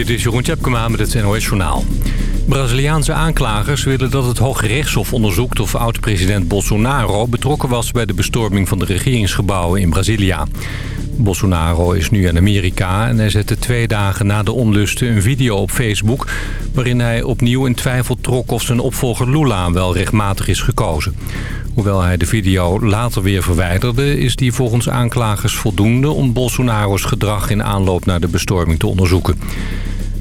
Dit is Jeroen Tjepkema met het NOS Journaal. Braziliaanse aanklagers willen dat het Hoge Rechtshof onderzoekt... of oud-president Bolsonaro betrokken was bij de bestorming van de regeringsgebouwen in Brazilia. Bolsonaro is nu in Amerika en hij zette twee dagen na de onlusten een video op Facebook... waarin hij opnieuw in twijfel trok of zijn opvolger Lula wel rechtmatig is gekozen. Hoewel hij de video later weer verwijderde... is die volgens aanklagers voldoende om Bolsonaro's gedrag in aanloop naar de bestorming te onderzoeken.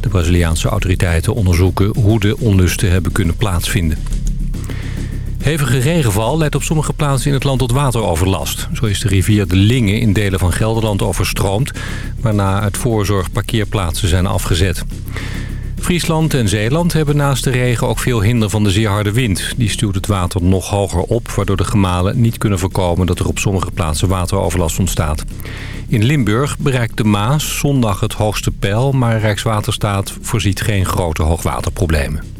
De Braziliaanse autoriteiten onderzoeken hoe de onlusten hebben kunnen plaatsvinden. Hevige regenval leidt op sommige plaatsen in het land tot wateroverlast. Zo is de rivier de Linge in delen van Gelderland overstroomd... waarna uit voorzorg parkeerplaatsen zijn afgezet. Friesland en Zeeland hebben naast de regen ook veel hinder van de zeer harde wind. Die stuwt het water nog hoger op, waardoor de gemalen niet kunnen voorkomen dat er op sommige plaatsen wateroverlast ontstaat. In Limburg bereikt de Maas zondag het hoogste peil, maar Rijkswaterstaat voorziet geen grote hoogwaterproblemen.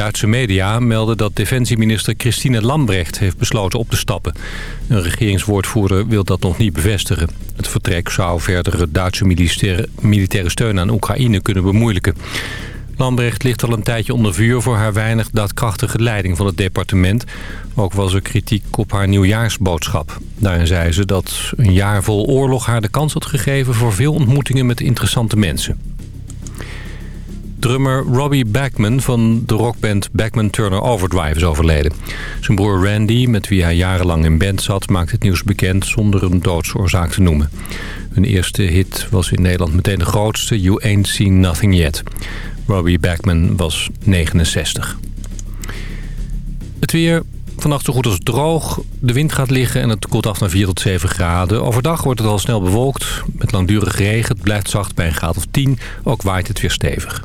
Duitse media melden dat defensieminister Christine Lambrecht heeft besloten op te stappen. Een regeringswoordvoerder wil dat nog niet bevestigen. Het vertrek zou verdere Duitse militaire, steun aan Oekraïne kunnen bemoeilijken. Lambrecht ligt al een tijdje onder vuur voor haar weinig daadkrachtige leiding van het departement. Ook was er kritiek op haar nieuwjaarsboodschap. Daarin zei ze dat een jaar vol oorlog haar de kans had gegeven voor veel ontmoetingen met interessante mensen. Drummer Robbie Backman van de rockband Backman Turner Overdrive is overleden. Zijn broer Randy, met wie hij jarenlang in band zat, maakt het nieuws bekend zonder een doodsoorzaak te noemen. Hun eerste hit was in Nederland meteen de grootste, You Ain't Seen Nothing Yet. Robbie Backman was 69. Het weer, vannacht zo goed als droog. De wind gaat liggen en het koelt af naar 4 tot 7 graden. Overdag wordt het al snel bewolkt. Met langdurig regen. Het blijft zacht bij een graad of 10. Ook waait het weer stevig.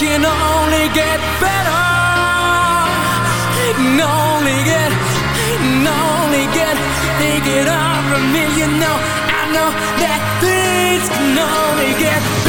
can only get better. It can only get, it can only get, they get over me. You know, I know that things can only get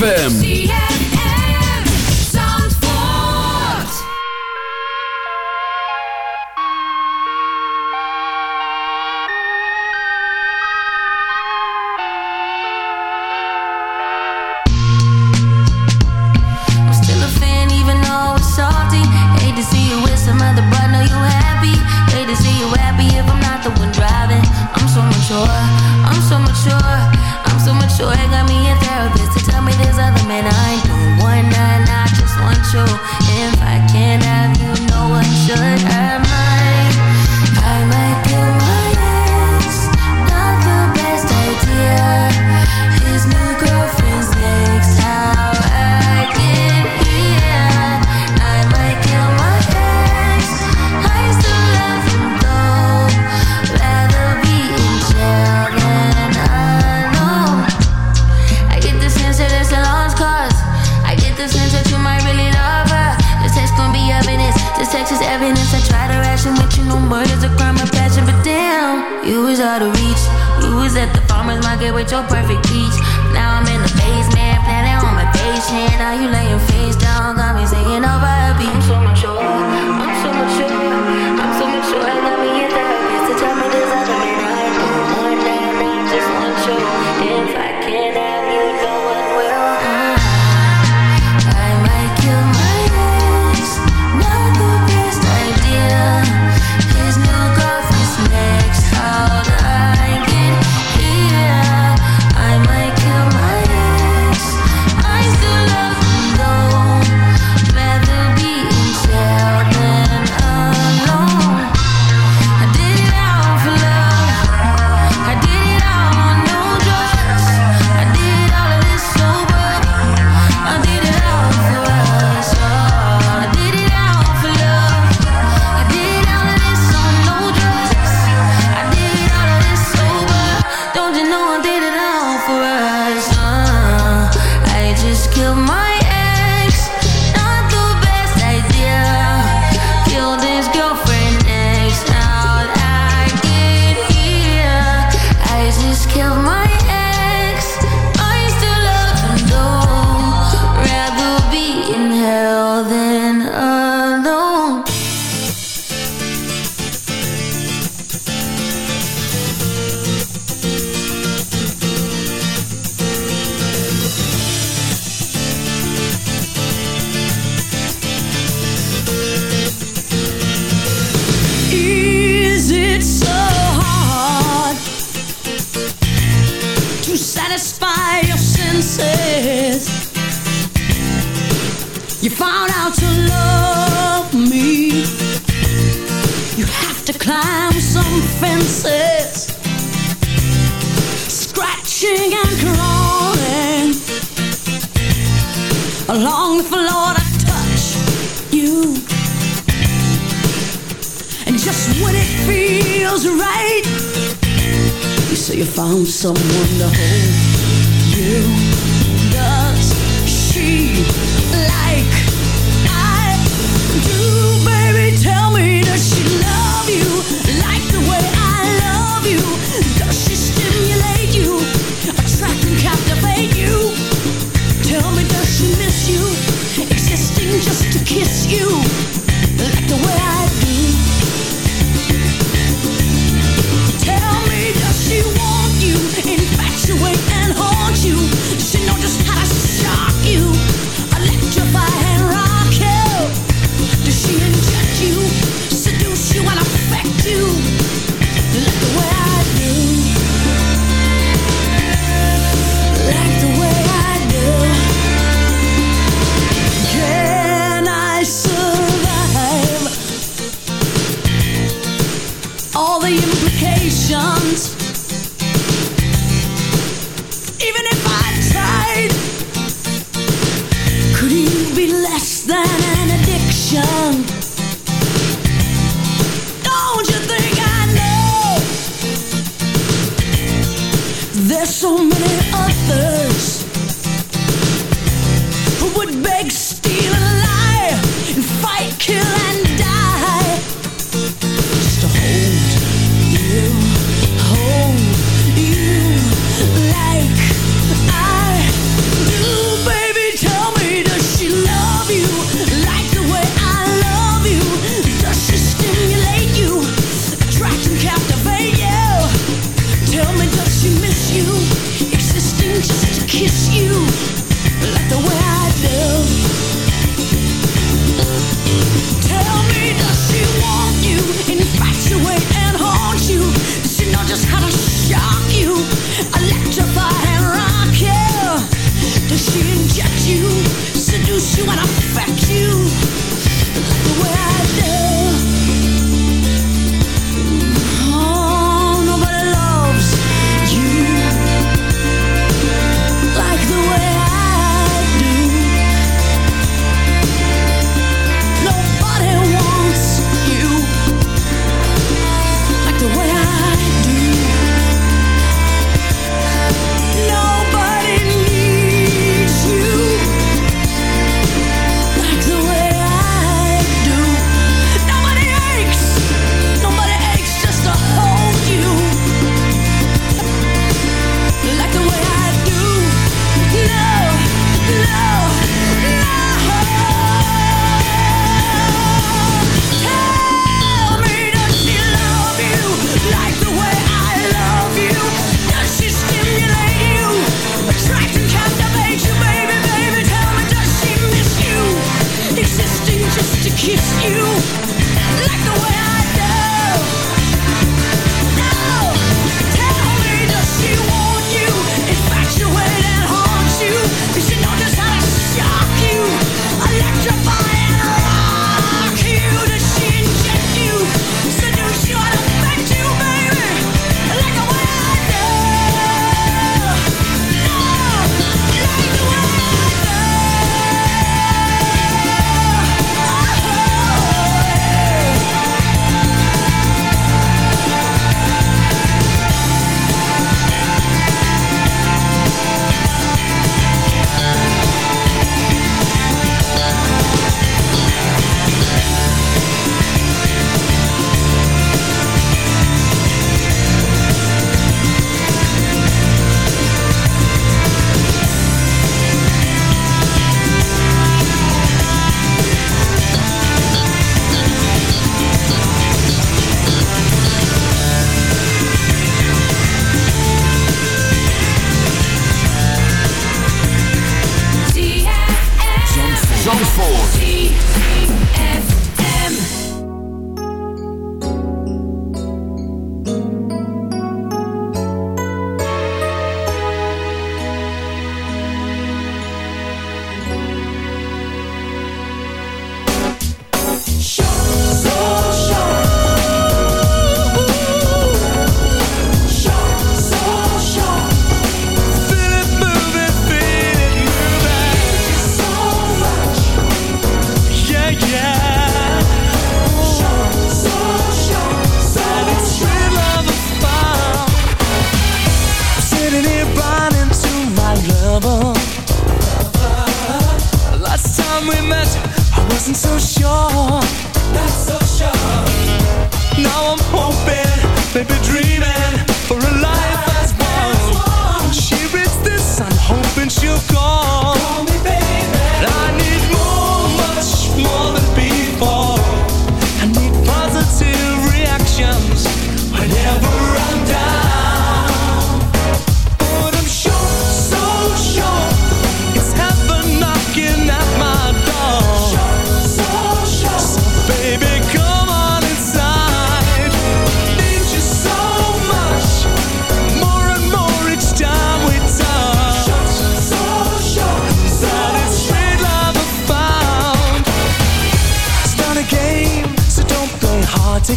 ZFM.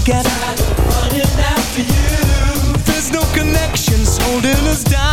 together. Tired running after you. There's no connections holding us down.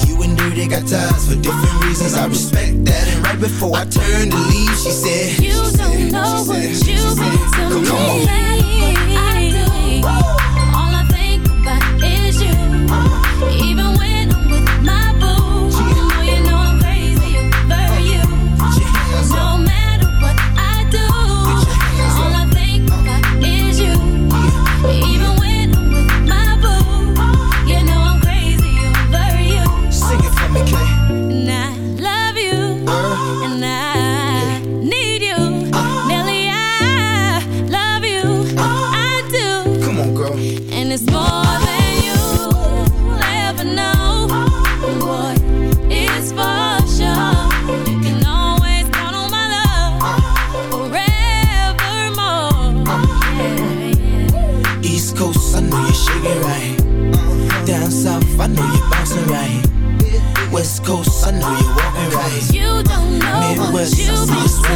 and dirty got ties for different reasons. I respect that. And right before I turned to leave, she said, You don't know what you meant to me. Come on. All I think about is you, even when.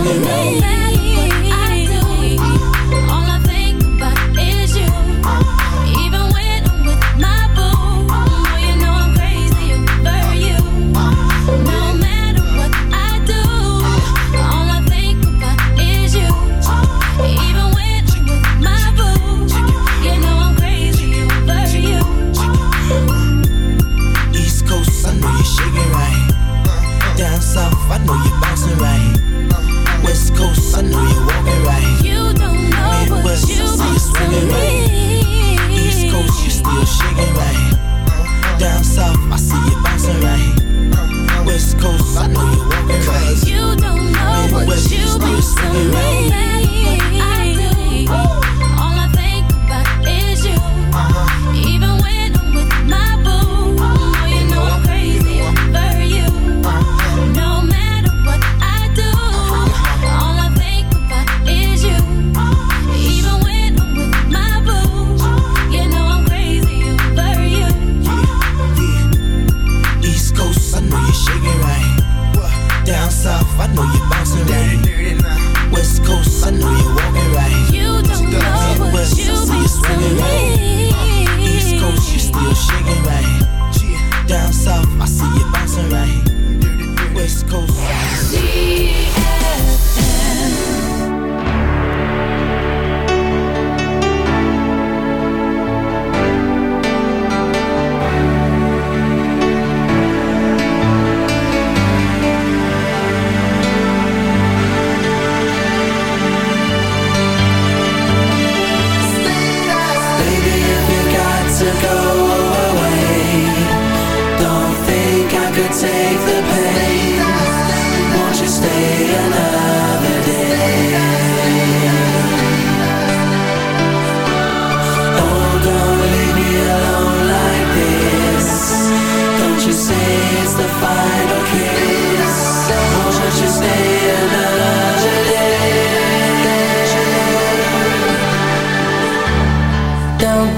shining.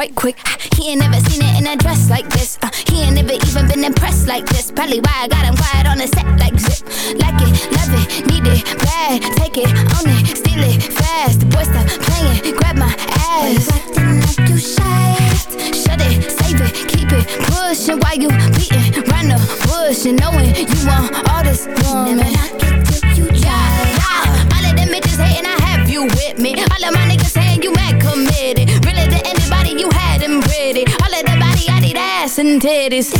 Right quick. He ain't never seen it in a dress like this. Uh, he ain't never even been impressed like this. Probably why I got him quiet on the set like zip. Like it, love it, need it, bad. Take it, own it, steal it, fast. The boy stop playing, grab my ass. acting like you shy. Shut it, save it, keep it pushing while you beating round the bush and knowing you want all this woman. Never knock it till you try. Yeah, yeah. All of them bitches hating, I have you with me. All of my niggas saying you mad committed. And titties.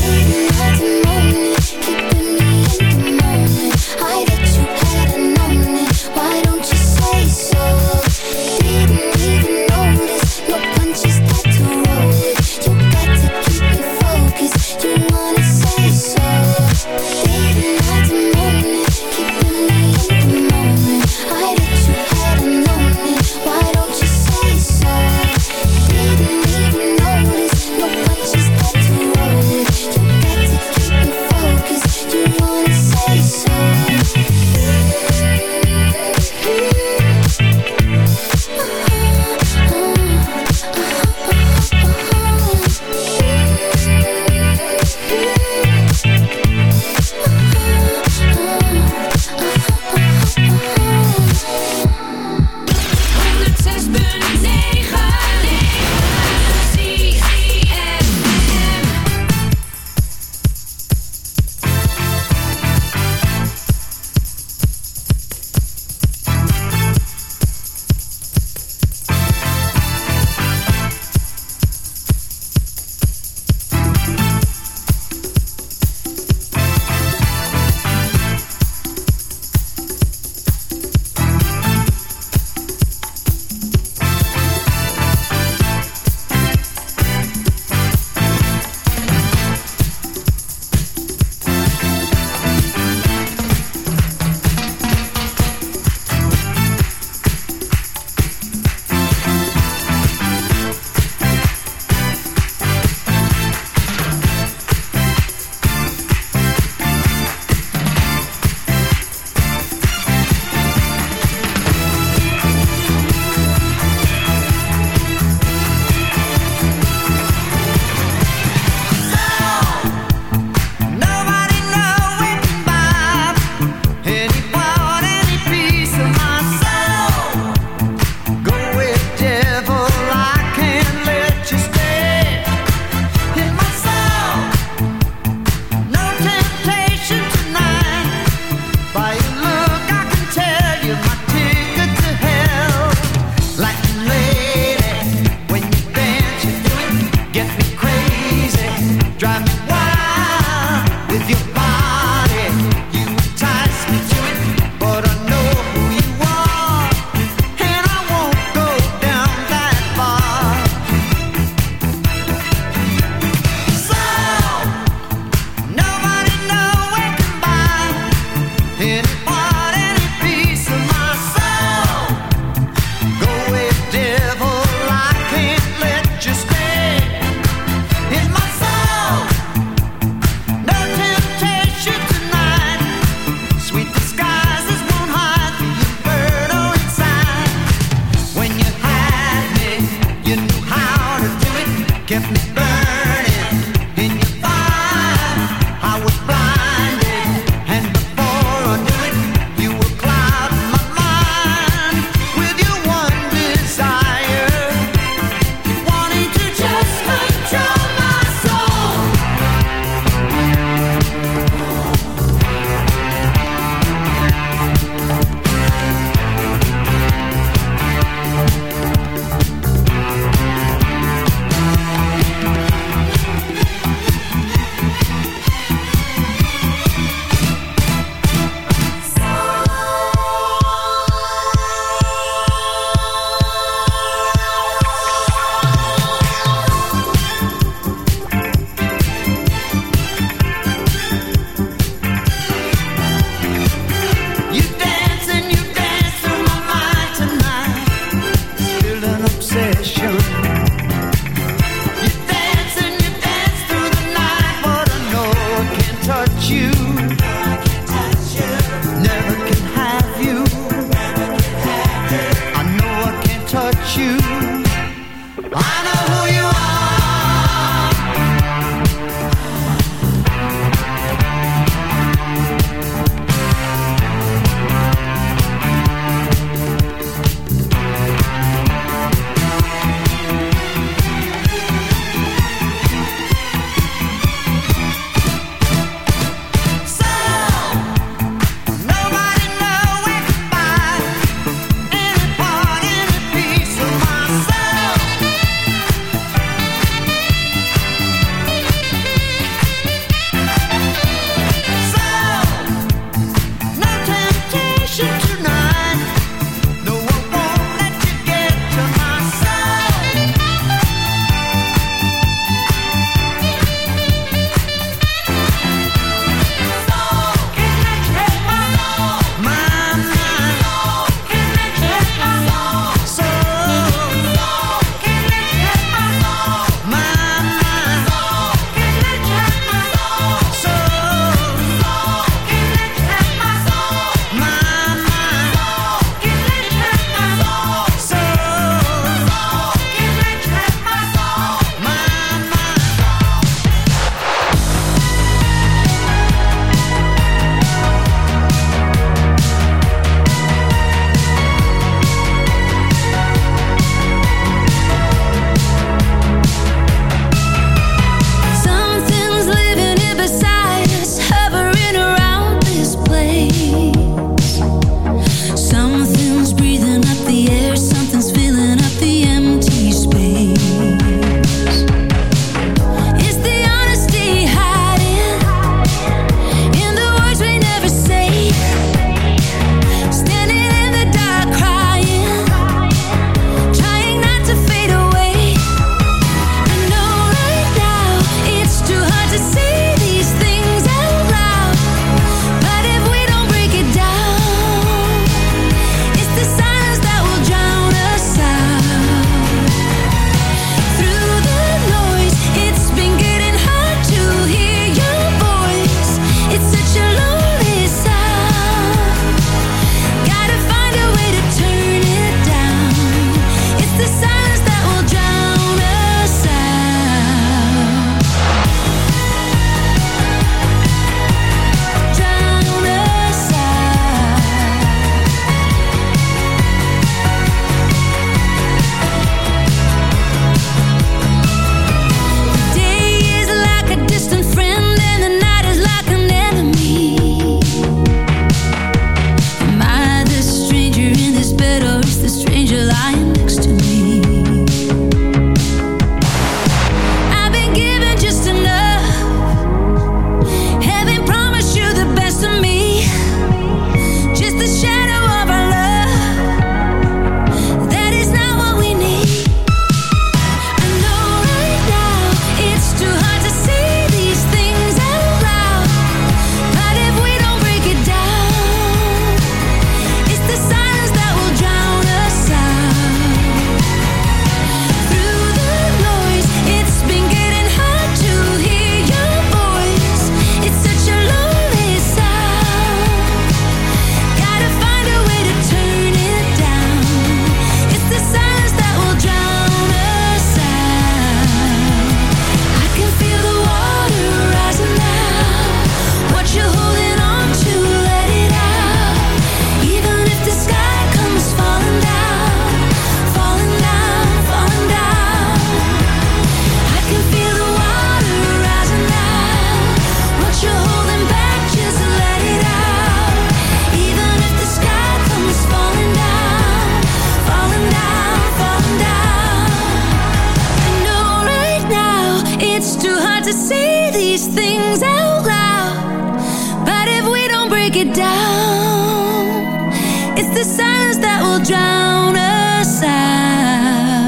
These things out loud. But if we don't break it down, it's the silence that will drown us out.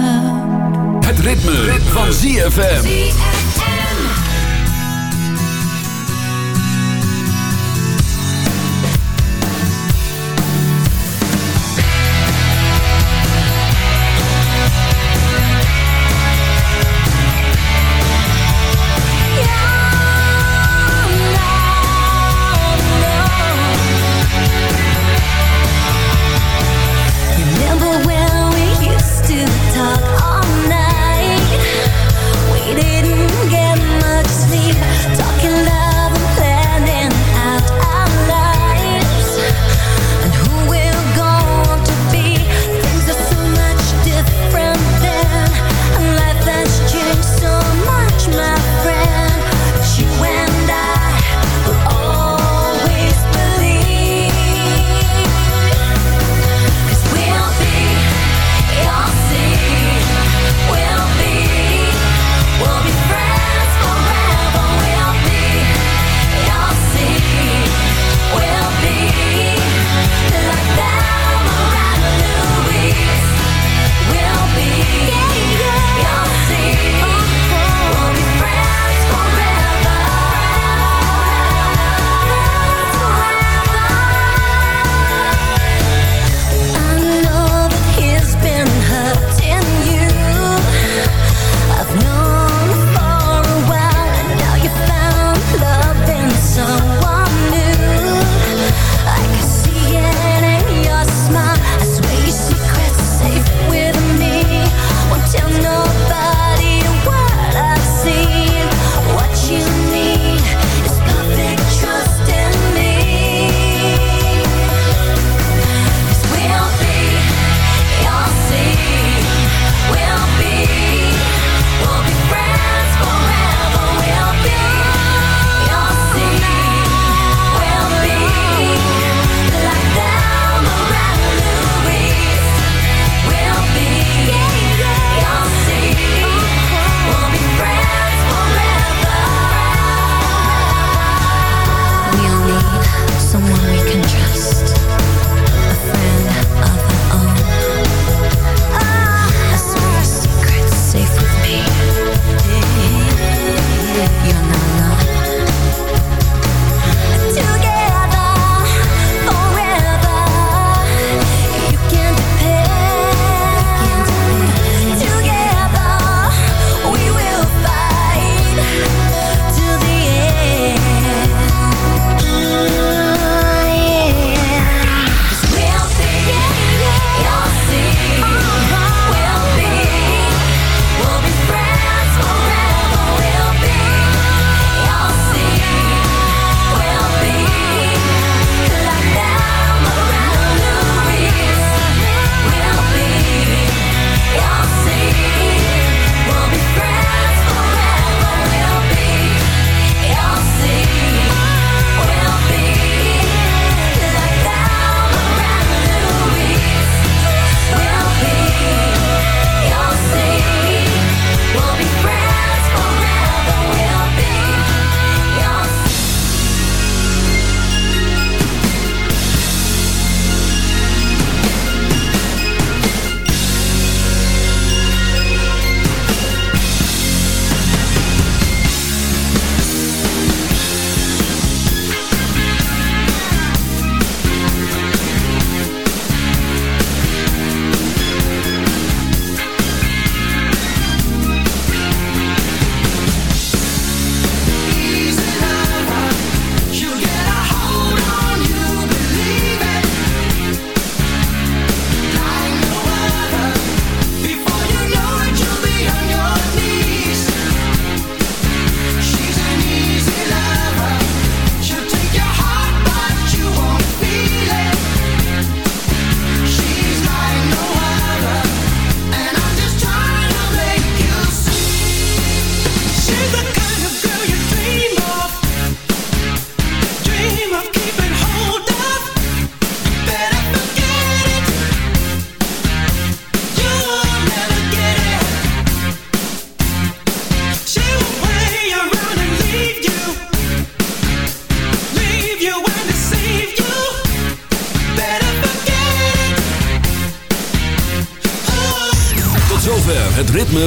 Het ritme, van ZFM.